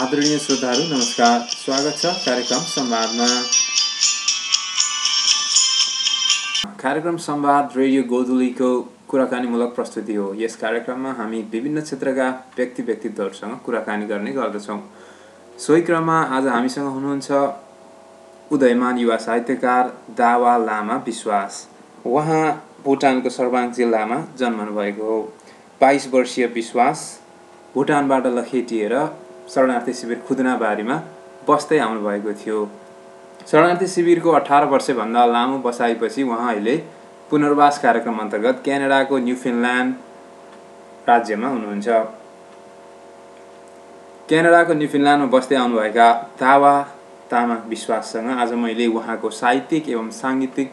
आदरणीय श्रोताहरू नमस्कार। स्वागत छ कार्यक्रम संवादमा कार्यक्रम संवाद रेडियो गोधुलीको कुराकानीमूलक प्रस्तुति हो। यस कार्यक्रममा हामी विभिन्न क्षेत्रका व्यक्ति व्यक्तित्वहरूसँग कुराकानी गर्ने गर्दछौँ। सोही क्रममा आज हामीसँग हुनुहुन्छ उदयमान युवा साहित्यकार दावा लामा विश्वास। उहाँ भुटानको सर्वाङ जिल्लामा जन्मनु भएको हो। बाइस वर्षीय विश्वास भुटानबाट लखेटिएर शरणार्थी शिविर खुदनाबारीमा बस्दै आउनुभएको थियो। शरणार्थी शिविरको अठार वर्षभन्दा लामो बसाइपछि उहाँ अहिले पुनर्वास कार्यक्रम अन्तर्गत क्यानाडाको न्युफिनल्यान्ड राज्यमा हुनुहुन्छ। क्यानाडाको न्युफिनल्यान्डमा बस्दै आउनुभएका दावा तामाङ विश्वाससँग आज मैले उहाँको साहित्यिक एवं साङ्गीतिक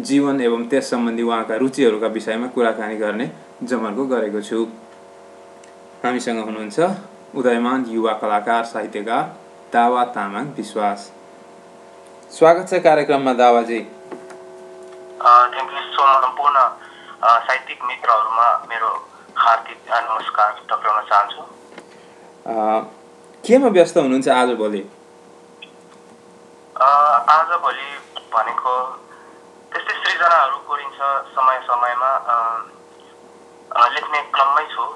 जीवन एवं त्यस सम्बन्धी उहाँका रुचिहरूका विषयमा कुराकानी गर्ने जमर्को गरेको छु। हामीसँग हुनुहुन्छ उदयमान युवा कलाकार साहित्यकार दावा तामाङ विश्वास स्वागत छ कार्यक्रममा दावाजी सम्पूर्ण साहित्यिक मित्रहरूमा मेरो हार्दिक नमस्कार टक्राउन चाहन्छु केमा व्यस्त हुनुहुन्छ आजभोलि आजभोलि भनेको त्यस्तै सृजनाहरू कोरिन्छ समय समयमा लेख्ने क्रममै छु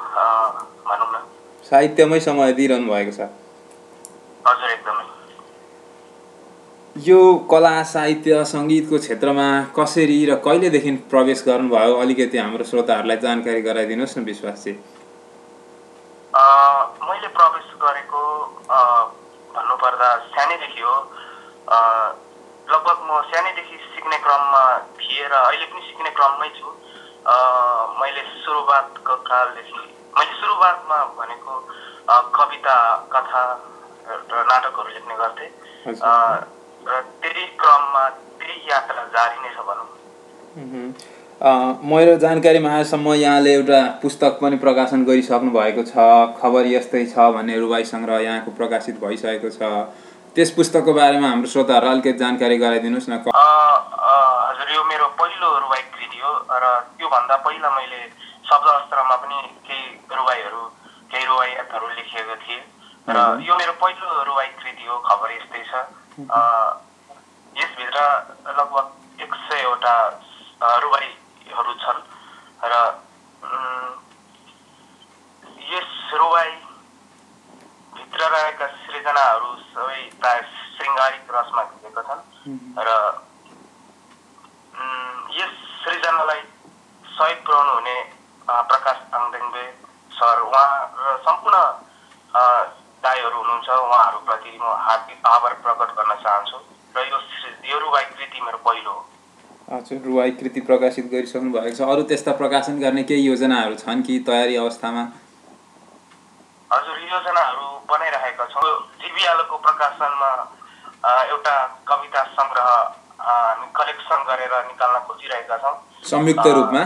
साहित्यमै समय दिइरहनु भएको छ। हजुर एकदमै। यो कला साहित्य सङ्गीतको क्षेत्रमा कसरी र कहिलेदेखि प्रवेश गर्नुभयो? अलिकति हाम्रो श्रोताहरूलाई जानकारी गराइदिनुहोस् न विश्वासजी। अ, मैले प्रवेश गरेको भन्नुपर्दा सानैदेखि हो। लगभग म सानैदेखि सिक्ने क्रममा थिएँ र अहिले पनि सिक्ने क्रममै छु। मैले सुरुवातको कालदेखि मैले सुरुवातमा भनेको कविता कथा र नाटकहरू लेख्ने गर्थेँ। र त्यही क्रममा त्यही यात्रा जारी नै छ भनौँ। मेरो जानकारीमा आजसम्म यहाँले एउटा पुस्तक पनि प्रकाशन गरिसक्नु भएको छ खबर यस्तै छ भन्ने रुवाई सङ्ग्रह यहाँको प्रकाशित भइसकेको छ। त्यस पुस्तकको बारेमा हाम्रो श्रोताहरूलाई अलिकति जानकारी गराइदिनुहोस् न। हजुर यो मेरो पहिलो रुवाई कृति हो र त्योभन्दा पहिला मैले शब्द अस्त्रमा पनि केही लेखिएको थिएँ र। यो मेरो पहिलो रुवाई कृति हो खबर यस्तै छ यसभित्र लगभग एक सयवटा रुवाईहरू छन् र यस रुवाई भित्र रहेका सृजनाहरू सबै प्राय शृङ्गारिक रसमा भिजेका छन् र यस सृजनालाई सहयोग पुर्याउनु हुने प्रकाश आङदेङ्बे सर उहाँ र सम्पूर्ण दाईहरू हुनुहुन्छ उहाँहरूप्रति म हार्दिक आभार प्रकट गर्न चाहन्छु। र यो यो रुवाई कृति मेरो पहिलो हो। हजुर रुवाई कृति प्रकाशित गरिसक्नु भएको छ। अरू त्यस्ता प्रकाशन गर्ने केही योजनाहरू छन् कि तयारी अवस्थामा? हजुर योजनाहरू बनाइरहेका छौँ। जिबिआलको प्रकाशनमा एउटा कविता सङ्ग्रह हामी कलेक्सन गरेर निकाल्न खोजिरहेका छौँ। संयुक्त रूपमा?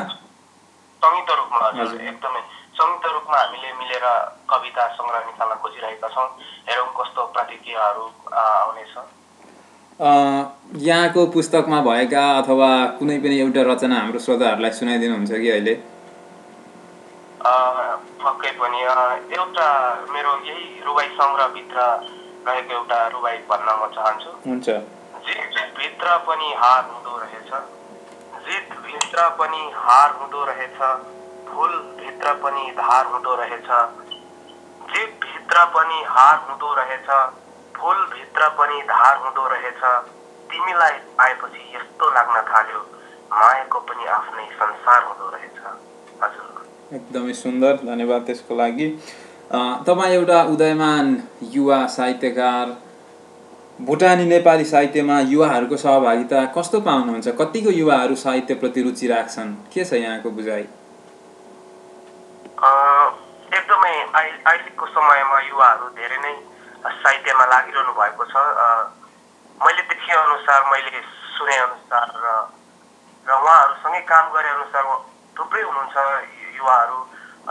संयुक्त रूपमा हजुर। एकदमै। संयुक्त रूपमा हामीले मिलेर कविता सङ्ग्रह निकाल्न खोजिरहेका छौँ। हेरौँ कस्तो प्रतिक्रियाहरू आउनेछ। यहाँको पुस्तकमा भएका अथवा कुनै पनि एउटा रचना हाम्रो श्रोताहरूलाई सुनाइदिनुहुन्छ कि अहिले? पक्कै पनि। एउटा मेरो यही रुवाई सङ्ग्रहभित्र रहेको एउटा रुवाई भन्न म चाहन्छु। हुन्छ। जितभित्र पनि हार हुँदो रहेछ। जितभित्र पनि हार हुँदो रहेछ। फुलभित्र पनि धार हुँदो रहेछ। जितभित्र पनि हार हुँदो रहेछ। फुलभित्र पनि धार हुँदो रहेछ। तिमीलाई आएपछि यस्तो लाग्न थाल्यो। मायाको पनि आफ्नै संसार हुँदो रहेछ। हजुर। एकदमै सुन्दर। धन्यवाद त्यसको लागि। तपाईँ एउटा उदयमान युवा साहित्यकार भुटानी नेपाली साहित्यमा युवाहरूको सहभागिता कस्तो पाउनुहुन्छ? कतिको युवाहरू साहित्यप्रति रुचि राख्छन्? के छ यहाँको बुझाइ अ, एकदमै अहिले अहिलेको समयमा युवाहरू धेरै नै साहित्यमा लागिरहनु भएको छ। मैले देखे अनुसार मैले सुने अनुसार र र उहाँहरूसँगै काम गरे अनुसार थुप्रै हुनुहुन्छ युवाहरू।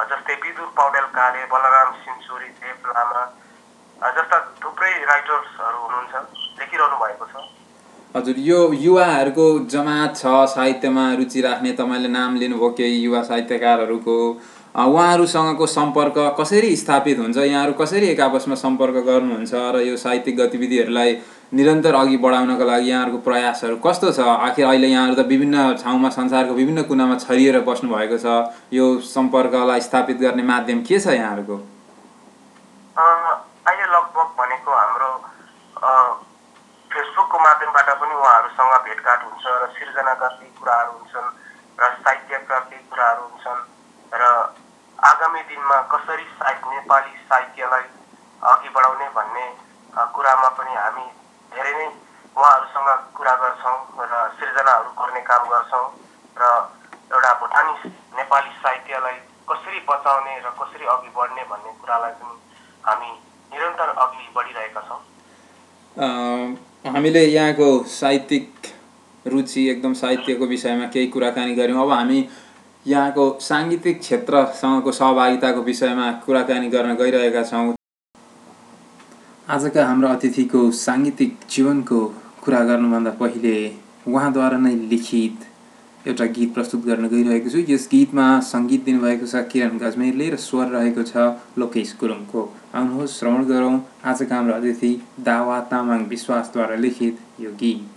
जस्तै विदुर पौडेल काले बलराम सिन्चुरी देव लामा जस्ता थुप्रै राइटर्सहरू हुनुहुन्छ लेखिरहनु भएको छ। हजुर यो युवाहरूको जमात छ साहित्यमा रुचि राख्ने तपाईँले नाम लिनुभयो केही युवा साहित्यकारहरूको। उहाँहरूसँगको सम्पर्क कसरी स्थापित हुन्छ? यहाँहरू कसरी एक आपसमा सम्पर्क गर्नुहुन्छ र यो साहित्यिक गतिविधिहरूलाई निरन्तर अघि बढाउनको लागि यहाँहरूको प्रयासहरू कस्तो छ? आखिर अहिले यहाँहरू त विभिन्न ठाउँमा संसारको विभिन्न कुनामा छरिएर बस्नु भएको छ। यो सम्पर्कलाई स्थापित गर्ने माध्यम के छ यहाँहरूको? अहिले लगभग भनेको हाम्रो फेसबुकको माध्यमबाट पनि उहाँहरूसँग भेटघाट हुन्छ र सिर्जना गर्ने कुराहरू हुन्छन् र साहित्यका केही कुराहरू हुन्छन् र आगामी दिनमा कसरी साहित्य नेपाली साहित्यलाई अघि बढाउने भन्ने कुरामा पनि हामी धेरै नै उहाँहरूसँग कुरा गर्छौँ र सिर्जनाहरू गर्ने काम गर्छौँ र एउटा भुटानी नेपाली साहित्यलाई कसरी बचाउने र कसरी अघि बढ्ने भन्ने कुरालाई पनि हामी निरन्तर अघि बढिरहेका छौँ। हामीले यहाँको साहित्यिक रुचि एकदम साहित्यको विषयमा केही कुराकानी गऱ्यौँ। अब हामी यहाँको साङ्गीतिक क्षेत्रसँगको सहभागिताको विषयमा कुराकानी गर्न गइरहेका छौँ। आजका हाम्रो अतिथिको साङ्गीतिक जीवनको कुरा गर्नुभन्दा पहिले उहाँद्वारा नै लिखित एउटा गीत प्रस्तुत गर्न गइरहेको छु। यस गीतमा सङ्गीत दिनुभएको छ किरण गजमेरले र स्वर रहेको छ लोकेश गुरुङको। आउनुहोस् श्रवण गरौँ। आजका हाम्रो अतिथि दावा तामाङ विश्वासद्वारा लिखित यो गीत।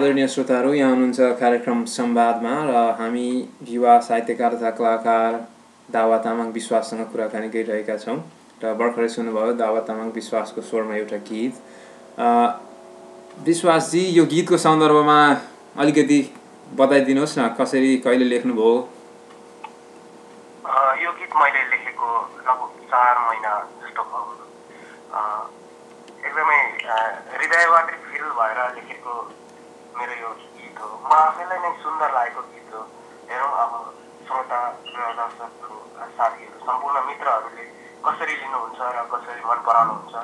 आदरणीय श्रोताहरू यहाँ हुनुहुन्छ कार्यक्रम संवादमा र हामी युवा साहित्यकार तथा कलाकार दावा तामाङ विश्वाससँग कुराकानी गरिरहेका छौँ र भर्खरै सुन्नुभयो दावा तामाङ विश्वासको स्वरमा एउटा गीत। विश्वासजी यो गीतको सन्दर्भमा अलिकति बताइदिनुहोस् न कसरी कहिले लेख्नुभयो? यो गीत मैले लेखेको लगभग चार महिना जस्तो एकदमै हृदयबाट नै सुन्दर लागेको गीत हो। हेरौँ अब श्रोता र दर्शकहरू साथीहरू सम्पूर्ण मित्रहरूले कसरी लिनुहुन्छ र कसरी मन पराउनुहुन्छ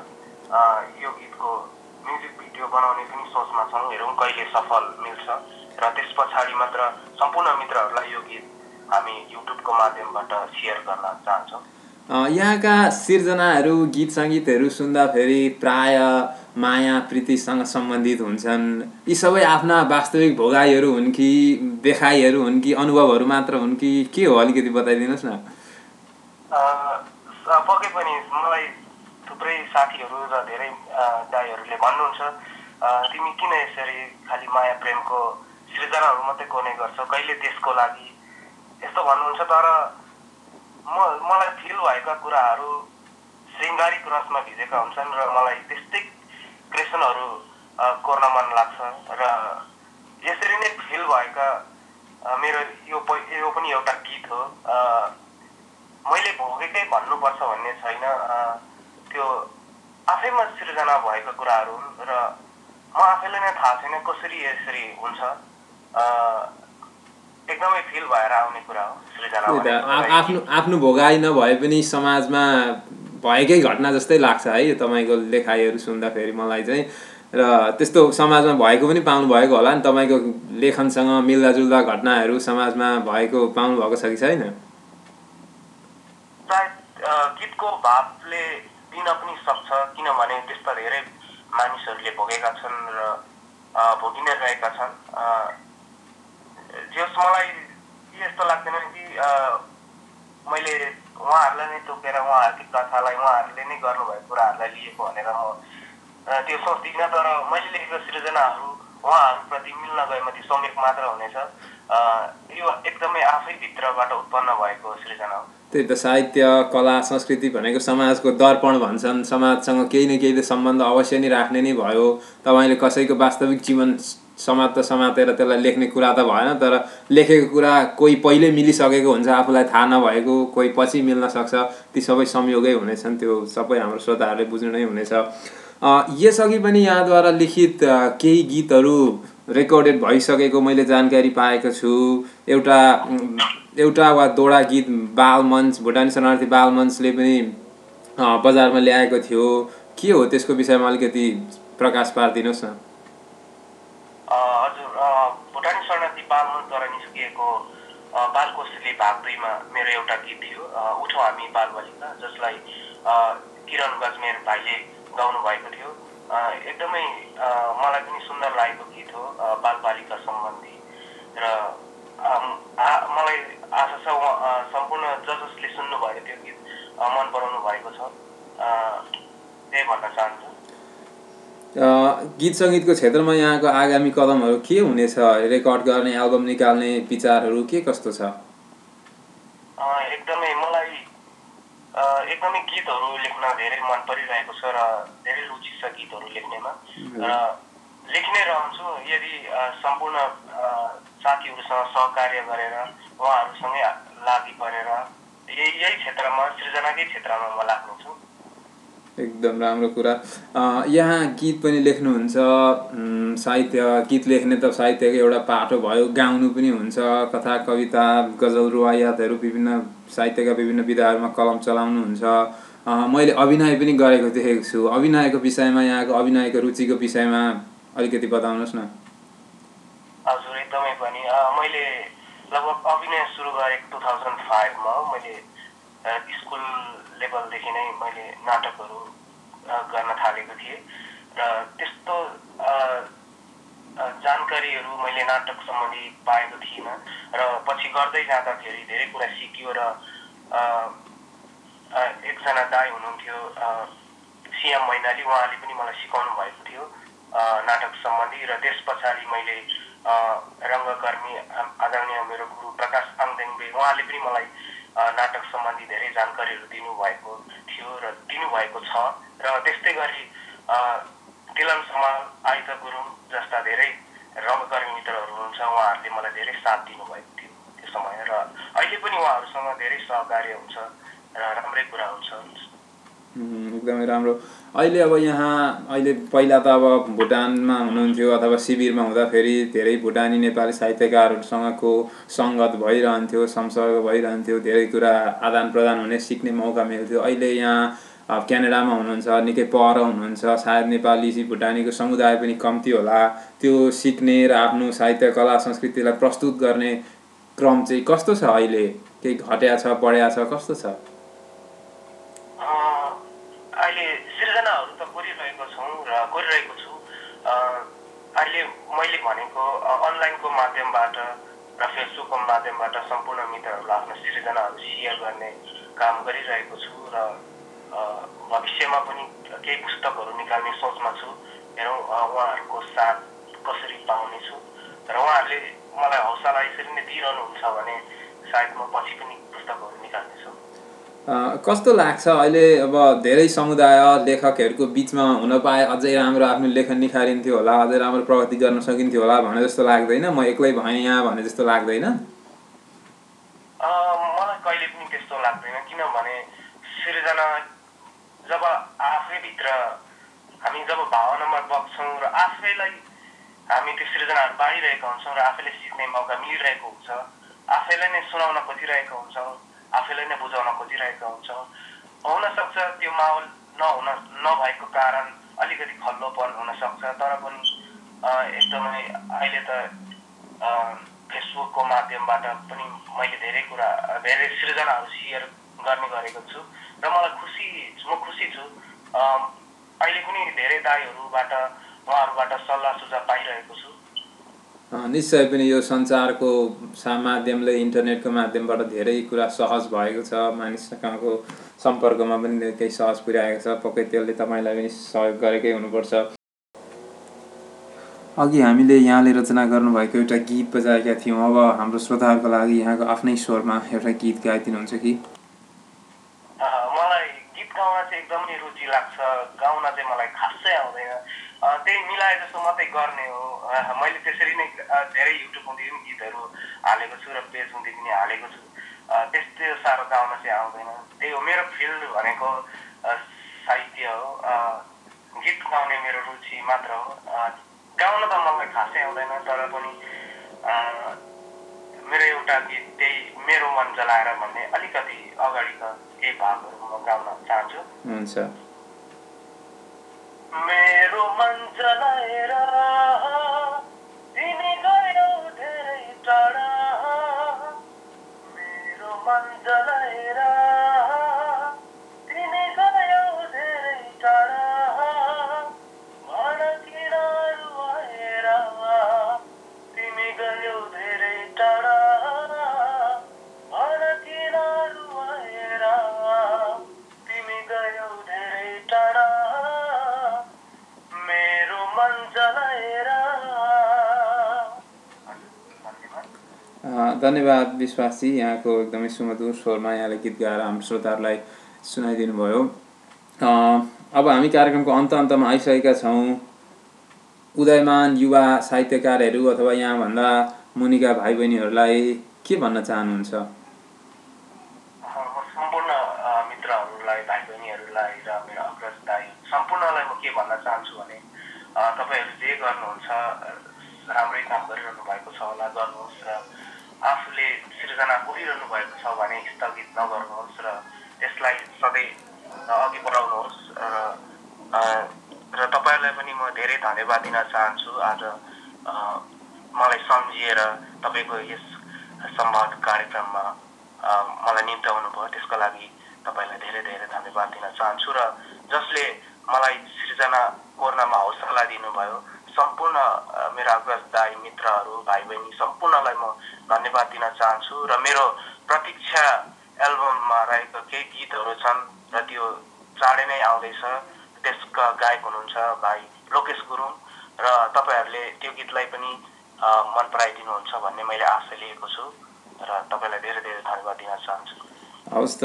यो गीतको म्युजिक भिडियो बनाउने पनि सोचमा छौँ। हेरौँ कहिले सफल मिल्छ र त्यस पछाडि मात्र सम्पूर्ण मित्रहरूलाई यो गीत हामी युट्युबको माध्यमबाट सेयर गर्न चाहन्छौँ। यहाँका सिर्जनाहरू गीत सङ्गीतहरू सुन्दाखेरि प्राय माया प्रीतिसँग सम्बन्धित हुन्छन्। यी सबै आफ्ना वास्तविक भोगाइहरू हुन् कि देखाइहरू हुन् कि अनुभवहरू मात्र हुन् कि के हो अलिकति बताइदिनुहोस् न? पक्कै पनि मलाई थुप्रै साथीहरू र धेरै दाईहरूले भन्नुहुन्छ। तिमी किन यसरी खालि माया प्रेमको सृजनाहरू मात्रै कोर्ने गर्छौ? कहिले देशको लागि? यस्तो भन्नुहुन्छ तर म मलाई फिल भएका कुराहरू शृङ्गारिक रसमा भिजेका हुन्छन् र मलाई त्यस्तै क्रेसनहरू कोर्न मन लाग्छ र यसरी नै फिल भएका मेरो यो यो पनि एउटा गीत हो। मैले भोगेकै भन्नुपर्छ भन्ने छैन। त्यो आफैमा सिर्जना भएको कुराहरू हुन् र म आफैलाई नै थाहा छैन कसरी यसरी हुन्छ। एकदमै फिल भएर आउने कुरा हो सृजना आफ्नो आफ्नो भोगाई नभए पनि समाजमा भएकै घटना जस्तै लाग्छ है तपाईँको लेखाइहरू सुन्दाखेरि मलाई चाहिँ। र त्यस्तो समाजमा भएको पनि पाउनु भएको होला नि तपाईँको लेखनसँग मिल्दाजुल्दा घटनाहरू समाजमा भएको पाउनु भएको छ कि छैन? गीतको भावले दिन पनि सक्छ किनभने त्यस्ता धेरै मानिसहरूले भोगेका छन् र भोगि नै रहेका छन्। जस मलाई यस्तो लाग्दैन कि मैले उहाँहरूलाई नै तोकेर उहाँहरूकै कथालाई उहाँहरूले नै गर्नुभएको कुराहरूलाई लिएको भनेर म त्यो सोच्दिनँ तर मैले लेखेको सृजनाहरू उहाँहरूप्रति मिल्न गएमा त्यो मात्र हुनेछ। यो एकदमै आफै भित्रबाट उत्पन्न भएको सृजना हो। त्यही त साहित्य कला संस्कृति भनेको समाजको दर्पण भन्छन्। समाजसँग केही न केही त सम्बन्ध अवश्य नै राख्ने नै भयो। तपाईँले कसैको वास्तविक जीवन समात समातेर त्यसलाई लेख्ने कुरा त भएन तर लेखेको कुरा कोही पहिल्यै मिलिसकेको हुन्छ आफूलाई थाहा नभएको कोही पछि मिल्न सक्छ। ती सबै संयोगै हुनेछन् त्यो सबै हाम्रो श्रोताहरूले बुझ्नु नै हुनेछ। यसअघि पनि यहाँद्वारा लिखित केही गीतहरू रेकर्डेड भइसकेको मैले जानकारी पाएको छु। एउटा एउटा वा दोडा गीत बाल मञ्च भुटानी शरणार्थी बाल मञ्चले पनि बजारमा ल्याएको थियो। के हो त्यसको विषयमा अलिकति प्रकाश पारिदिनुहोस् न हजुर भुटानी शरणार्थी बाल मञ्चद्वारा निस्किएको बालकोशीले भाग दुईमा मेरो एउटा गीत थियो उठो हामी बाल बालिका जसलाई किरण गजमेर भाइले गाउनु भएको थियो एकदमै मलाई पनि सुन्दर लागेको गीत हो बालबालिका सम्बन्धी। र मलाई आशा छ सम्पूर्ण ज जसले सुन्नुभयो त्यो गीत मन पराउनु भएको छ। त्यही भन्न चाहन्छु। गीत सङ्गीतको क्षेत्रमा यहाँको आगामी कदमहरू के हुनेछ? रेकर्ड गर्ने एल्बम निकाल्ने विचारहरू के कस्तो छ? एकदमै मलाई एकदमै गीतहरू लेख्न धेरै मन परिरहेको छ र धेरै रुचि छ गीतहरू लेख्नेमा। र लेख्ने रहन्छु यदि सम्पूर्ण साथीहरूसँग सहकार्य गरेर उहाँहरूसँगै लागि परेर यही यही क्षेत्रमा सृजनाकै क्षेत्रमा म लाग्नेछु। एकदम राम्रो कुरा। यहाँ गीत पनि लेख्नुहुन्छ साहित्य गीत लेख्ने त साहित्यको एउटा पाठो भयो गाउनु पनि हुन्छ कथा कविता गजल रुवायातहरू विभिन्न साहित्यका विभिन्न विधाहरूमा कलम चलाउनुहुन्छ। मैले अभिनय पनि गरेको देखेको छु। अभिनयको विषयमा यहाँको अभिनयको रुचिको विषयमा अलिकति बताउनुहोस् न। हजुर एकदमै पनि। मैले लगभग अभिनय सुरु गरेको टु थाउजन्ड फाइभमा मैले स्कुल लेभलदेखि नै मैले नाटकहरू गर्न थालेको थिएँ। र त्यस्तो जानकारीहरू मैले नाटक सम्बन्धी पाएको थिइनँ। र पछि गर्दै जाँदाखेरि धेरै कुरा सिकियो र एकजना दाई हुनुहुन्थ्यो सिएम मैनाली। उहाँले पनि मलाई सिकाउनु भएको थियो नाटक सम्बन्धी। र त्यस पछाडि मैले रङ्गकर्मी आदरणीय मेरो गुरु प्रकाश आङदेङबे उहाँले पनि मलाई नाटक सम्बन्धी धेरै जानकारीहरू दिनुभएको थियो र दिनुभएको छ र त्यस्तै गरी तिलन समाल आयुध गुरुङ जस्ता धेरै रङ्गकर्मी मित्रहरू हुनुहुन्छ उहाँहरूले मलाई धेरै साथ दिनुभएको थियो त्यो समय र अहिले पनि उहाँहरूसँग धेरै सहकार्य हुन्छ र राम्रै कुरा हुन्छ। एकदमै राम्रो। अहिले अब यहाँ अहिले पहिला त अब भुटानमा हुनुहुन्थ्यो अथवा शिविरमा हुँदाखेरि धेरै भुटानी नेपाली साहित्यकारहरूसँगको सङ्गत भइरहन्थ्यो संसर्ग भइरहन्थ्यो धेरै कुरा आदान प्रदान हुने सिक्ने मौका मिल्थ्यो। अहिले यहाँ क्यानाडामा हुनुहुन्छ निकै पर हुनुहुन्छ सायद नेपाली भुटानीको समुदाय पनि कम्ती होला। त्यो सिक्ने र आफ्नो साहित्य कला संस्कृतिलाई प्रस्तुत गर्ने क्रम चाहिँ कस्तो छ अहिले? केही घट्या छ बढ्या छ कस्तो छ अहिले सिर्जनाहरू त गरिरहेको छौँ र गरिरहेको छु अहिले मैले भनेको अनलाइनको माध्यमबाट र फेसबुकको माध्यमबाट सम्पूर्ण मित्रहरूलाई आफ्नो सिर्जनाहरू सेयर गर्ने काम गरिरहेको छु र भविष्यमा पनि केही पुस्तकहरू निकाल्ने सोचमा छु। हेरौँ उहाँहरूको साथ कसरी पाउनेछु र उहाँहरूले मलाई हौसला यसरी नै दिइरहनुहुन्छ भने सायद म पछि पनि पुस्तकहरू निकाल्नेछु। कस्तो लाग्छ अहिले अब धेरै समुदाय लेखकहरूको बिचमा हुन पाए अझै राम्रो आफ्नो लेखन निखारिन्थ्यो होला अझै राम्रो प्रगति गर्न सकिन्थ्यो होला भने जस्तो लाग्दैन? म एक्लै भएँ यहाँ भने जस्तो लाग्दैन? मलाई कहिले पनि त्यस्तो लाग्दैन। किनभने सिर्जना जब आफैभित्र हामी जब भावनामा बग्छौँ र आफैलाई हामी त्यो सृजनाहरू बाँडिरहेका हुन्छौँ र आफैले सिक्ने मौका मिलिरहेको हुन्छ आफैलाई नै सुनाउन खोजिरहेका हुन्छौँ आफैलाई नै बुझाउन खोजिरहेका हुन्छौँ। हुनसक्छ त्यो माहौल नहुन नभएको कारण अलिकति खल्लोपन हुनसक्छ तर पनि एकदमै अहिले त फेसबुकको माध्यमबाट पनि मैले धेरै कुरा धेरै सृजनाहरू सेयर गर्ने गरेको छु र मलाई खुसी म खुसी छु। अहिले पनि धेरै दाईहरूबाट उहाँहरूबाट सल्लाह सुझाव पाइरहेको छु। निश्चय पनि यो सञ्चारको माध्यमले इन्टरनेटको माध्यमबाट धेरै कुरा सहज भएको छ मानिससँगको सम्पर्कमा पनि केही सहज पुर्याएको छ पक्कै त्यसले तपाईँलाई पनि सहयोग गरेकै हुनुपर्छ। अघि हामीले यहाँले रचना गर्नुभएको एउटा गीत बजाएका थियौँ अब हाम्रो श्रोताहरूको लागि यहाँको आफ्नै स्वरमा एउटा गीत गाइदिनुहुन्छ कि? मलाई गीत गाउन चाहिँ एकदमै रुचि लाग्छ गाउन चाहिँ मलाई त्यही मिलाए जस्तो मात्रै गर्ने हो। मैले त्यसरी नै धेरै युट्युब हुँदै पनि गीतहरू हालेको छु र हुँदै पनि हालेको छु। त्यस्तो साह्रो गाउन चाहिँ आउँदैन। त्यही हो मेरो फिल्ड भनेको साहित्य हो। गीत गाउने मेरो रुचि मात्र हो। गाउन त मलाई खासै आउँदैन तर पनि मेरो एउटा गीत त्यही मेरो मन जलाएर भन्ने अलिकति अगाडिका केही भागहरू म गाउन चाहन्छु। हुन्छ। मेरो मन जलाएर तिमी गयो धेरै टाढा। मेरो मन जलाएर धन्यवाद विश्वासजी यहाँको एकदमै सुमधुर स्वरमा यहाँले गीत गाएर हाम्रो श्रोताहरूलाई सुनाइदिनु भयो अब हामी कार्यक्रमको अन्त अन्तमा आइसकेका छौँ। उदयमान युवा साहित्यकारहरू अथवा यहाँभन्दा मुनिका भाइ बहिनीहरूलाई के भन्न चाहनुहुन्छ? सम्पूर्ण मित्रहरूलाई भाइ बहिनीहरूलाई र मेरो अग्रज दाई सम्पूर्णलाई म के भन्न चाहन्छु भने तपाईँहरू जे गर्नुहुन्छ राम्रै काम गरिरहनु भएको छ होला गर्नुहोस् र सिर्जना गरिरहनु भएको छ भने स्थगित नगर्नुहोस् र त्यसलाई सधैँ अघि बढाउनुहोस् र र तपाईँहरूलाई पनि म धेरै धन्यवाद दिन चाहन्छु। आज मलाई सम्झिएर तपाईँको यस सम्वाद कार्यक्रममा मलाई निम्ताउनु भयो त्यसको लागि तपाईँलाई धेरै धेरै धन्यवाद दिन चाहन्छु र जसले मलाई सृजना कोर्नमा हौसला दिनुभयो सम्पूर्ण मेरा अग्रज दाई मित्रहरू भाइ बहिनी सम्पूर्णलाई म धन्यवाद दिन चाहन्छु र मेरो प्रतीक्षा एल्बममा रहेको केही गीतहरू छन् र त्यो चाँडै नै आउँदैछ। त्यसका गायक हुनुहुन्छ भाइ लोकेश गुरुङ र तपाईँहरूले त्यो गीतलाई पनि मन पराइदिनुहुन्छ भन्ने मैले आशा लिएको छु र तपाईँलाई धेरै धेरै धन्यवाद दिन चाहन्छु। हवस् त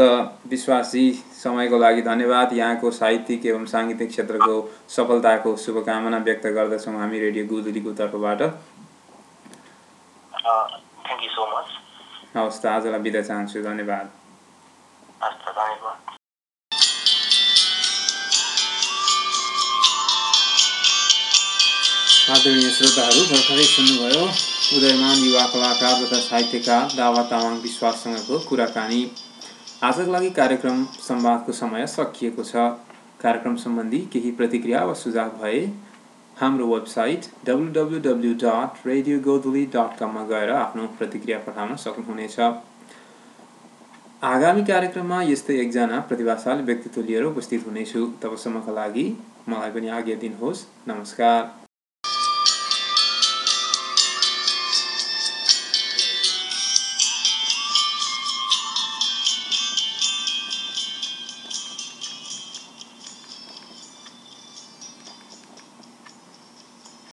विश्वासजी समयको लागि धन्यवाद। यहाँको साहित्यिक एवं साङ्गीतिक क्षेत्रको सफलताको शुभकामना व्यक्त गर्दछौँ हामी रेडियो गुजुलीको तर्फबाट। हवस् त आजलाई बिदा चाहन्छु। धन्यवाद। आदरणीय श्रोताहरू भर्खरै सुन्नुभयो उदयमान युवा कलाकार तथा साहित्यकार दावा तामाङ विश्वाससँगको कुराकानी। आजको लागि कार्यक्रम संवादको समय सकिएको छ। कार्यक्रम सम्बन्धी केही प्रतिक्रिया वा सुझाव भए हाम्रो website W W W dot radio Godhuli dot कममा गएर आफ्नो प्रतिक्रिया पठाउन सक्नुहुनेछ। आगामी कार्यक्रममा यस्तै एकजना प्रतिभाशाली व्यक्तित्व लिएर उपस्थित हुनेछु। तबसम्मका लागि मलाई पनि आज्ञा दिनुहोस्। नमस्कार।